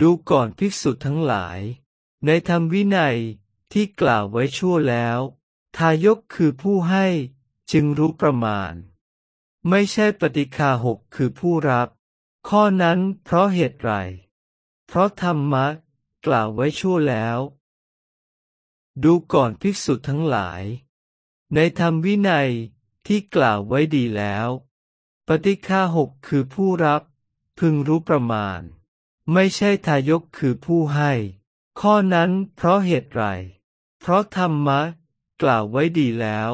ดูก่อนภิกษุทั้งหลาย ในธรรมวินัยที่กล่าวไว้ชั่วแล้ว ทายกคือผู้ให้จึงรู้ประมาณ ไม่ใช่ปฏิคาหกคือผู้รับ ข้อนั้นเพราะเหตุไร เพราะธรรมะกล่าวไว้ชั่วแล้ว ดูก่อนภิกษุทั้งหลาย ในธรรมวินัยที่กล่าวไว้ดีแล้ว ปฏิฆาหกคือผู้รับ พึงรู้ประมาณ ไม่ใช่ทายกคือผู้ให้ ข้อนั้นเพราะเหตุไร เพราะธรรมะ กล่าวไว้ดีแล้ว